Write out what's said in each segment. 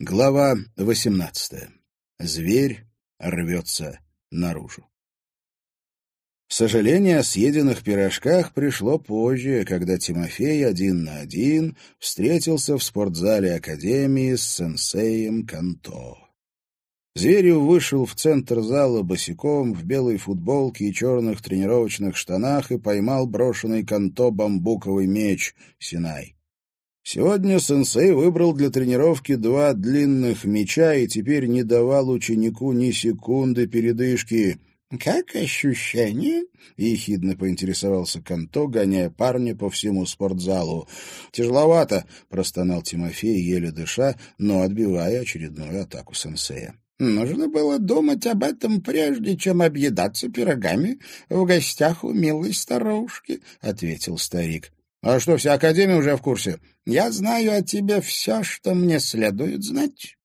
Глава 18. Зверь рвется наружу. Сожаление о съеденных пирожках пришло позже, когда Тимофей один на один встретился в спортзале Академии с сенсеем Канто. Зверев вышел в центр зала босиком в белой футболке и черных тренировочных штанах и поймал брошенный Канто бамбуковый меч Синай. Сегодня сенсей выбрал для тренировки два длинных меча и теперь не давал ученику ни секунды передышки. «Как ощущение?» — ехидно поинтересовался Канто, гоняя парня по всему спортзалу. «Тяжеловато», — простонал Тимофей, еле дыша, но отбивая очередную атаку сенсея. «Нужно было думать об этом, прежде чем объедаться пирогами в гостях у милой старушки», — ответил старик. А что, вся Академия уже в курсе? Я знаю о тебе все, что мне следует знать.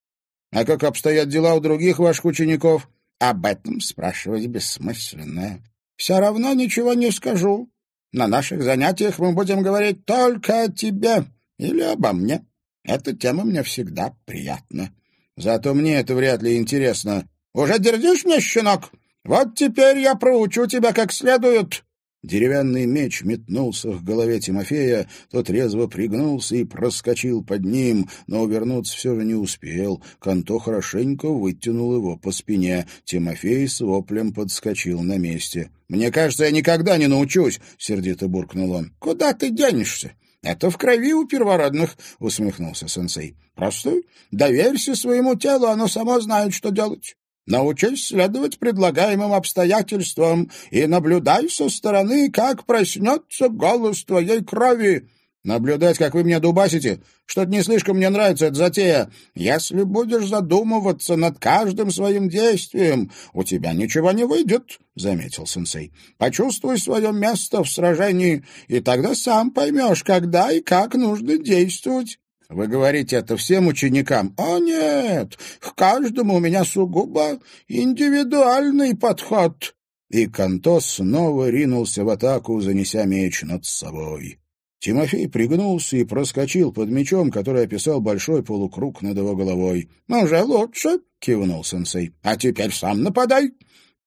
А как обстоят дела у других ваших учеников? Об этом спрашивать бессмысленно. Все равно ничего не скажу. На наших занятиях мы будем говорить только о тебе или обо мне. Эта тема мне всегда приятна. Зато мне это вряд ли интересно. Уже дерзишь мне, щенок? Вот теперь я проучу тебя как следует. Деревянный меч метнулся к голове Тимофея, тот резво пригнулся и проскочил под ним, но увернуться все же не успел. Канто хорошенько вытянул его по спине. Тимофей с воплем подскочил на месте. «Мне кажется, я никогда не научусь!» — сердито буркнул он. «Куда ты денешься?» «Это в крови у первородных», — усмехнулся сенсей. «Просто доверься своему телу, оно само знает, что делать. Научись следовать предлагаемым обстоятельствам и наблюдай со стороны, как проснется голос твоей крови. Наблюдать, как вы меня дубасите, что-то не слишком мне нравится эта затея. Если будешь задумываться над каждым своим действием, у тебя ничего не выйдет, — заметил сенсей. Почувствуй свое место в сражении, и тогда сам поймешь, когда и как нужно действовать. Вы говорите это всем ученикам? О, нет, к каждому у меня сугубо индивидуальный подход. И Кантос снова ринулся в атаку, занеся меч над собой. Тимофей пригнулся и проскочил под мечом, который описал большой полукруг над его головой. «Уже лучше», — кивнул сенсей. «А теперь сам нападай».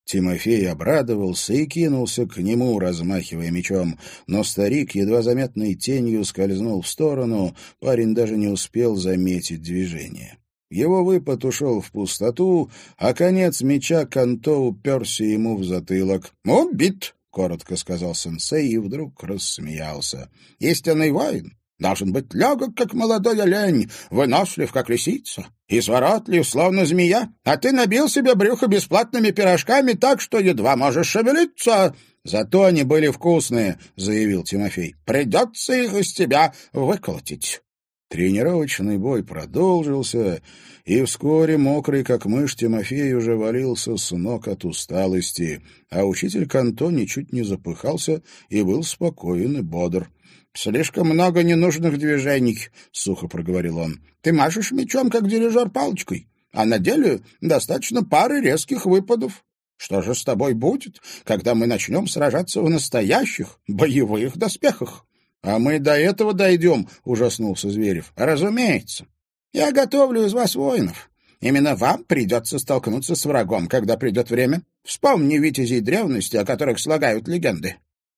Тимофей обрадовался и кинулся к нему, размахивая мечом, но старик едва заметной тенью скользнул в сторону, парень даже не успел заметить движение. Его выпад ушел в пустоту, а конец меча Канто уперся ему в затылок. «Убит!» — коротко сказал сенсей и вдруг рассмеялся. «Истинный воин Должен быть легок, как молодой олень, вынослив, как лисица, изворотлив, словно змея, а ты набил себе брюхо бесплатными пирожками так, что едва можешь шевелиться. Зато они были вкусные, — заявил Тимофей. Придется их из тебя выколотить. Тренировочный бой продолжился, и вскоре мокрый, как мышь, Тимофей уже валился с ног от усталости, а учитель Канто ничуть не запыхался и был спокоен и бодр. «Слишком много ненужных движений», — сухо проговорил он. «Ты машешь мечом, как дирижер палочкой, а на деле достаточно пары резких выпадов. Что же с тобой будет, когда мы начнем сражаться в настоящих боевых доспехах?» «А мы до этого дойдем», — ужаснулся Зверев. «Разумеется. Я готовлю из вас воинов. Именно вам придется столкнуться с врагом, когда придет время. Вспомни витязей древности, о которых слагают легенды.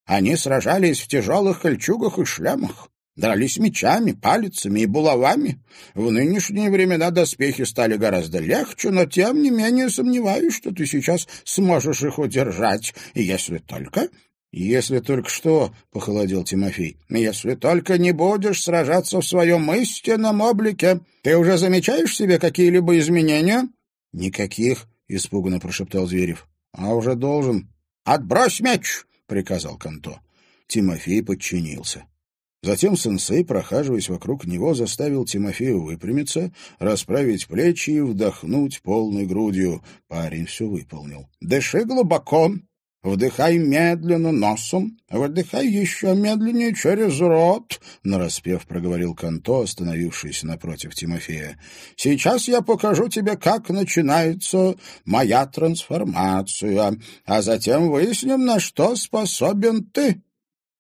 Они сражались в тяжелых кольчугах и шлемах, дрались мечами, палицами и булавами. В нынешние времена доспехи стали гораздо легче, но тем не менее сомневаюсь, что ты сейчас сможешь их удержать, если только «Если только что», — похолодел Тимофей, — «если только не будешь сражаться в своем истинном облике. Ты уже замечаешь в себе какие-либо изменения?» «Никаких», — испуганно прошептал Зверев. «А уже должен». «Отбрось меч!» Приказал Канто. Тимофей подчинился. Затем сенсей, прохаживаясь вокруг него, заставил Тимофея выпрямиться, расправить плечи и вдохнуть полной грудью. Парень все выполнил. «Дыши глубоко, Вдыхай медленно носом, выдыхай еще медленнее через рот, — нараспев проговорил Канто, остановившись напротив Тимофея. — Сейчас я покажу тебе, как начинается моя трансформация, а затем выясним, на что способен ты.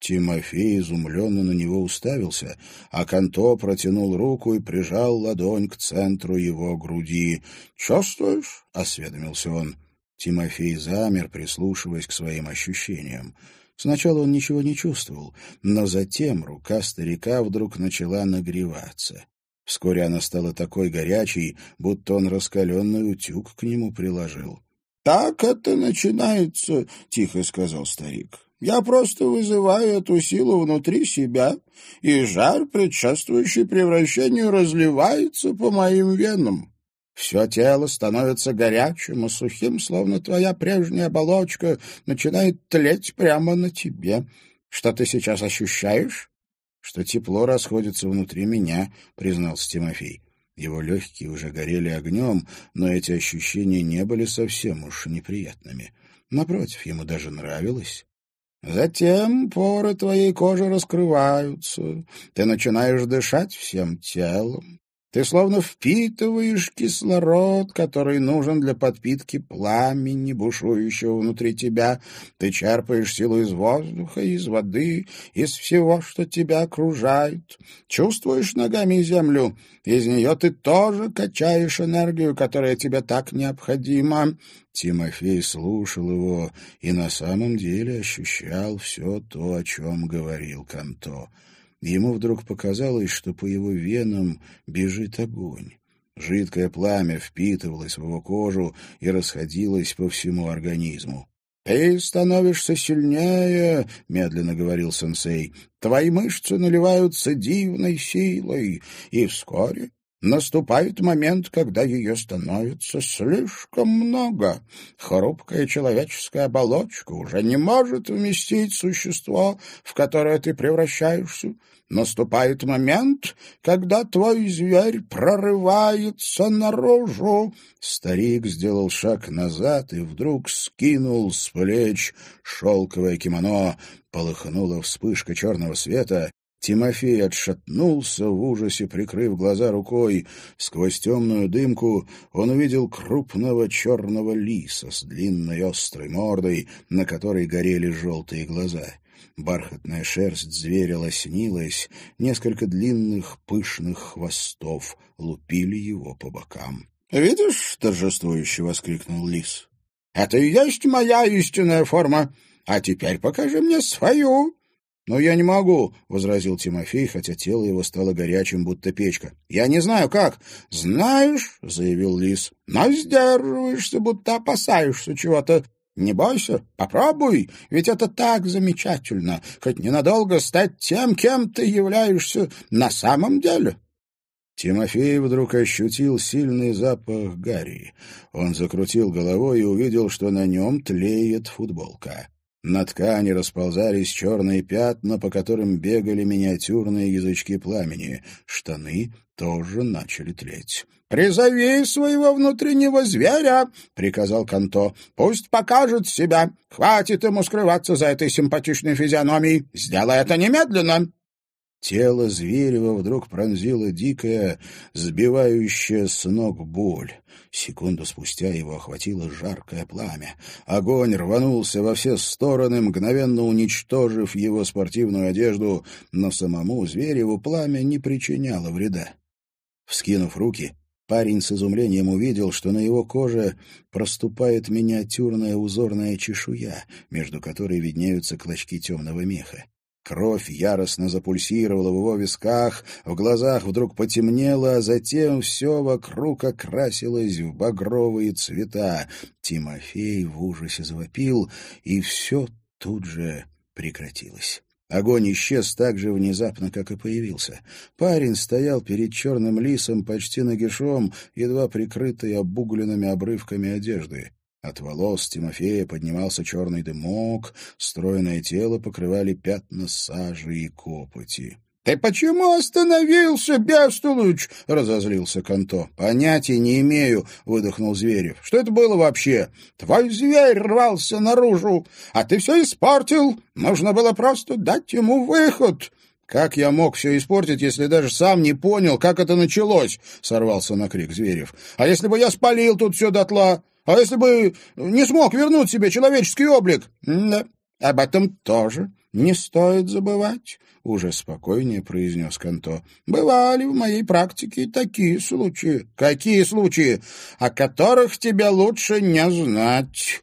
Тимофей изумленно на него уставился, а Канто протянул руку и прижал ладонь к центру его груди. «Чувствуешь?» — осведомился он. Тимофей замер, прислушиваясь к своим ощущениям. Сначала он ничего не чувствовал, но затем рука старика вдруг начала нагреваться. Вскоре она стала такой горячей, будто он раскаленный утюг к нему приложил. — Так это начинается, — тихо сказал старик. Я просто вызываю эту силу внутри себя, и жар, предшествующий превращению, разливается по моим венам. Все тело становится горячим и сухим, словно твоя прежняя оболочка начинает тлеть прямо на тебе. Что ты сейчас ощущаешь? Что тепло расходится внутри меня, признался Тимофей. Его легкие уже горели огнем, но эти ощущения не были совсем уж неприятными. Напротив, ему даже нравилось. Затем поры твоей кожи раскрываются, ты начинаешь дышать всем телом. Ты словно впитываешь кислород, который нужен для подпитки пламени, бушующего внутри тебя. Ты черпаешь силу из воздуха, из воды, из всего, что тебя окружает. Чувствуешь ногами землю, из нее ты тоже качаешь энергию, которая тебе так необходима. Тимофей слушал его и на самом деле ощущал все то, о чем говорил Канто. Ему вдруг показалось, что по его венам бежит огонь. Жидкое пламя впитывалось в его кожу и расходилось по всему организму. «Ты становишься сильнее», — медленно говорил сенсей. «Твои мышцы наливаются дивной силой, и вскоре Наступает момент, когда ее становится слишком много. Хрупкая человеческая оболочка уже не может вместить существо, в которое ты превращаешься. Наступает момент, когда твой зверь прорывается наружу. Старик сделал шаг назад и вдруг скинул с плеч шелковое кимоно. Полыхнула вспышка черного света, Тимофей отшатнулся в ужасе, прикрыв глаза рукой. Сквозь темную дымку он увидел крупного черного лиса с длинной острой мордой, на которой горели желтые глаза. Бархатная шерсть зверя лоснилась, несколько длинных пышных хвостов лупили его по бокам. — Видишь, — торжествующе воскликнул лис, — это и есть моя истинная форма. А теперь покажи мне свою. «Но я не могу», — возразил Тимофей, хотя тело его стало горячим, будто печка. «Я не знаю, как». «Знаешь», — заявил Лис, — «но сдерживаешься, будто опасаешься чего-то. Не бойся, попробуй, ведь это так замечательно, хоть ненадолго стать тем, кем ты являешься на самом деле». Тимофей вдруг ощутил сильный запах гари. Он закрутил головой и увидел, что на нем тлеет футболка. На ткани расползались черные пятна, по которым бегали миниатюрные язычки пламени. Штаны тоже начали тлеть. «Призови своего внутреннего зверя!» — приказал Канто. «Пусть покажет себя. Хватит ему скрываться за этой симпатичной физиономией. Сделай это немедленно!» Тело Зверева вдруг пронзила дикая, сбивающая с ног боль. Секунду спустя его охватило жаркое пламя. Огонь рванулся во все стороны, мгновенно уничтожив его спортивную одежду, но самому Звереву пламя не причиняло вреда. Вскинув руки, парень с изумлением увидел, что на его коже проступает миниатюрная узорная чешуя, между которой виднеются клочки темного меха. Кровь яростно запульсировала в его висках, в глазах вдруг потемнело, а затем все вокруг окрасилось в багровые цвета. Тимофей в ужасе завопил, и все тут же прекратилось. Огонь исчез так же внезапно, как и появился. Парень стоял перед черным лисом почти нагишом, едва прикрытый обугленными обрывками одежды. От волос Тимофея поднимался черный дымок, стройное тело покрывали пятна сажи и копоти. — Ты почему остановился, бестолочь? — разозлился Канто. — Понятия не имею, — выдохнул Зверев. — Что это было вообще? Твой зверь рвался наружу, а ты все испортил. Нужно было просто дать ему выход. «Как я мог все испортить, если даже сам не понял, как это началось?» — сорвался на крик Зверев. «А если бы я спалил тут все дотла? А если бы не смог вернуть себе человеческий облик? Да, Об этом тоже не стоит забывать, — уже спокойнее произнес Канто. Бывали в моей практике такие случаи. Какие случаи? О которых тебе лучше не знать.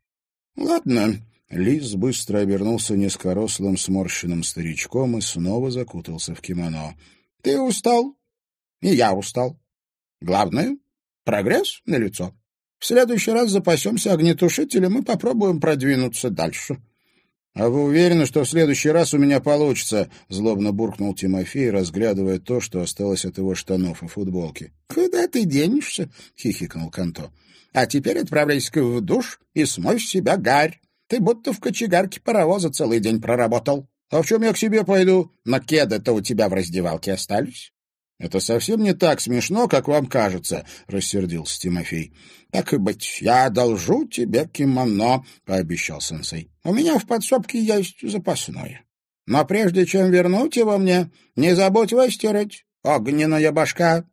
Ладно. Лис быстро обернулся низкорослым сморщенным старичком и снова закутался в кимоно. Ты устал? И я устал. Главное — прогресс на лицо. Следующий раз запасемся огнетушителем и попробуем продвинуться дальше. «А вы уверены, что в следующий раз у меня получится?» — злобно буркнул Тимофей, разглядывая то, что осталось от его штанов и футболки. «Куда ты денешься?» — хихикнул Канто. «А теперь отправляйся в душ и смой с себя гарь. Ты будто в кочегарке паровоза целый день проработал. А в чем я к себе пойду? На кеды-то у тебя в раздевалке остались?» «Это совсем не так смешно, как вам кажется», — рассердился Тимофей. «Так и быть, я одолжу тебе кимоно», — пообещал сенсей. «У меня в подсобке есть запасное. Но прежде чем вернуть его мне, не забудь выстирать, огненная башка».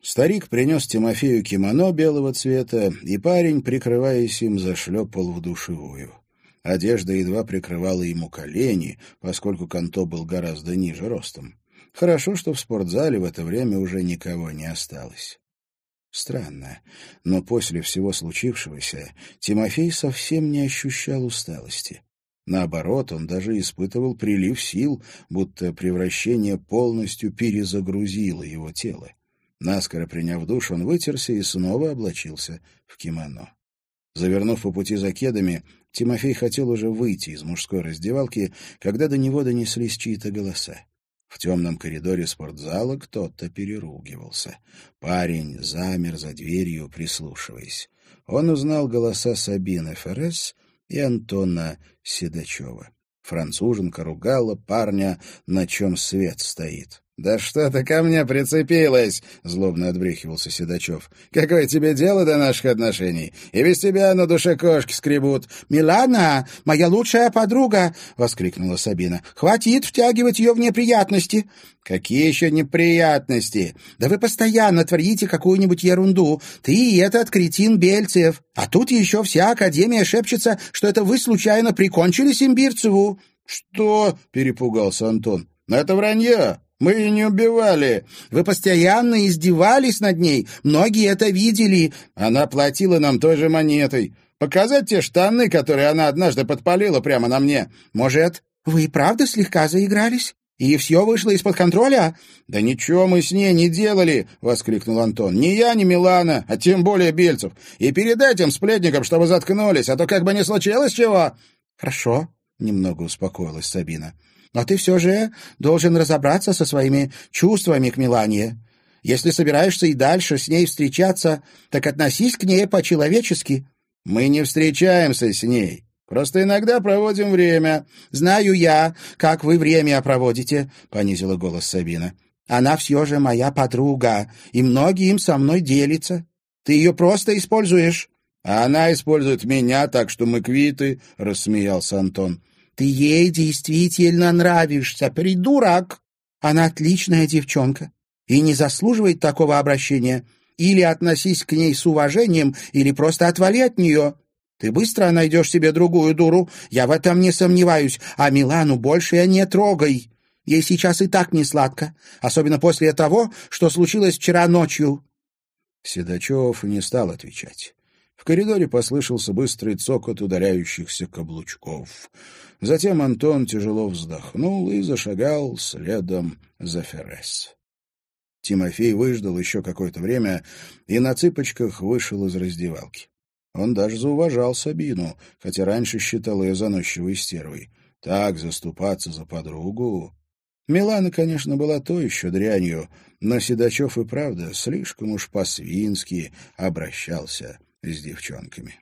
Старик принес Тимофею кимоно белого цвета, и парень, прикрываясь им, зашлепал в душевую. Одежда едва прикрывала ему колени, поскольку Канто был гораздо ниже ростом. Хорошо, что в спортзале в это время уже никого не осталось. Странно, но после всего случившегося Тимофей совсем не ощущал усталости. Наоборот, он даже испытывал прилив сил, будто превращение полностью перезагрузило его тело. Наскоро приняв душ, он вытерся и снова облачился в кимоно. Завернув по пути за кедами, Тимофей хотел уже выйти из мужской раздевалки, когда до него донеслись чьи-то голоса. В темном коридоре спортзала кто-то переругивался. Парень замер за дверью, прислушиваясь. Он узнал голоса Сабины Феррес и Антона Седачева. Француженка ругала парня, на чем свет стоит. «Да что ты ко мне прицепилась?» — злобно отбрехивался Седачев. «Какое тебе дело до наших отношений? И без тебя на душе кошки скребут». «Милана, моя лучшая подруга!» — воскликнула Сабина. «Хватит втягивать ее в неприятности». «Какие еще неприятности?» «Да вы постоянно творите какую-нибудь ерунду. Ты и этот кретин Бельцев. А тут еще вся Академия шепчется, что это вы случайно прикончили Симбирцеву». «Что?» — перепугался Антон. «Это вранье. Мы ее не убивали. Вы постоянно издевались над ней. Многие это видели. Она платила нам той же монетой. Показать те штаны, которые она однажды подпалила прямо на мне. Может, вы и правда слегка заигрались? И все вышло из-под контроля? Да ничего мы с ней не делали, воскликнул Антон. Ни я, ни Милана, а тем более Бельцев. И передать им сплетникам, чтобы заткнулись, а то как бы не случилось чего. Хорошо, немного успокоилась Сабина. Но ты все же должен разобраться со своими чувствами к Милане. Если собираешься и дальше с ней встречаться, так относись к ней по-человечески». «Мы не встречаемся с ней. Просто иногда проводим время». «Знаю я, как вы время проводите», — понизила голос Сабина. «Она все же моя подруга, и многие им со мной делится. Ты ее просто используешь». «А она использует меня, так что мы квиты», — рассмеялся Антон. Ты ей действительно нравишься, придурок. Она отличная девчонка и не заслуживает такого обращения. Или относись к ней с уважением, или просто отвали от нее. Ты быстро найдешь себе другую дуру, я в этом не сомневаюсь, а Милану больше я не трогай. Ей сейчас и так не сладко, особенно после того, что случилось вчера ночью». Седачев не стал отвечать. В коридоре послышался быстрый цокот ударяющихся каблучков. Затем Антон тяжело вздохнул и зашагал следом за Феррес. Тимофей выждал еще какое-то время и на цыпочках вышел из раздевалки. Он даже зауважал Сабину, хотя раньше считал ее заносчивой стервой. Так заступаться за подругу... Милана, конечно, была то еще дрянью, но Седачев и правда слишком уж по-свински обращался с девчонками.